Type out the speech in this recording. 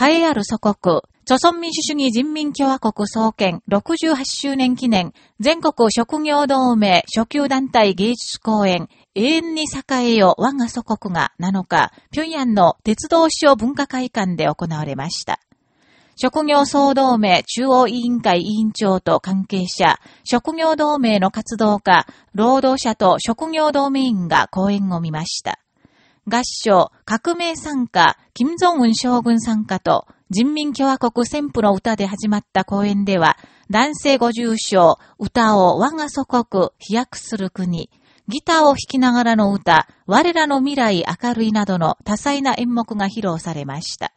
栄えある祖国、朝鮮民主主義人民共和国創建68周年記念全国職業同盟初級団体芸術公演永遠に栄えよ我が祖国が7日、平壌の鉄道省文化会館で行われました。職業総同盟中央委員会委員長と関係者、職業同盟の活動家、労働者と職業同盟員が講演を見ました。合唱、革命参加、金正恩将軍参加と、人民共和国旋風の歌で始まった講演では、男性50章、歌を我が祖国、飛躍する国、ギターを弾きながらの歌、我らの未来明るいなどの多彩な演目が披露されました。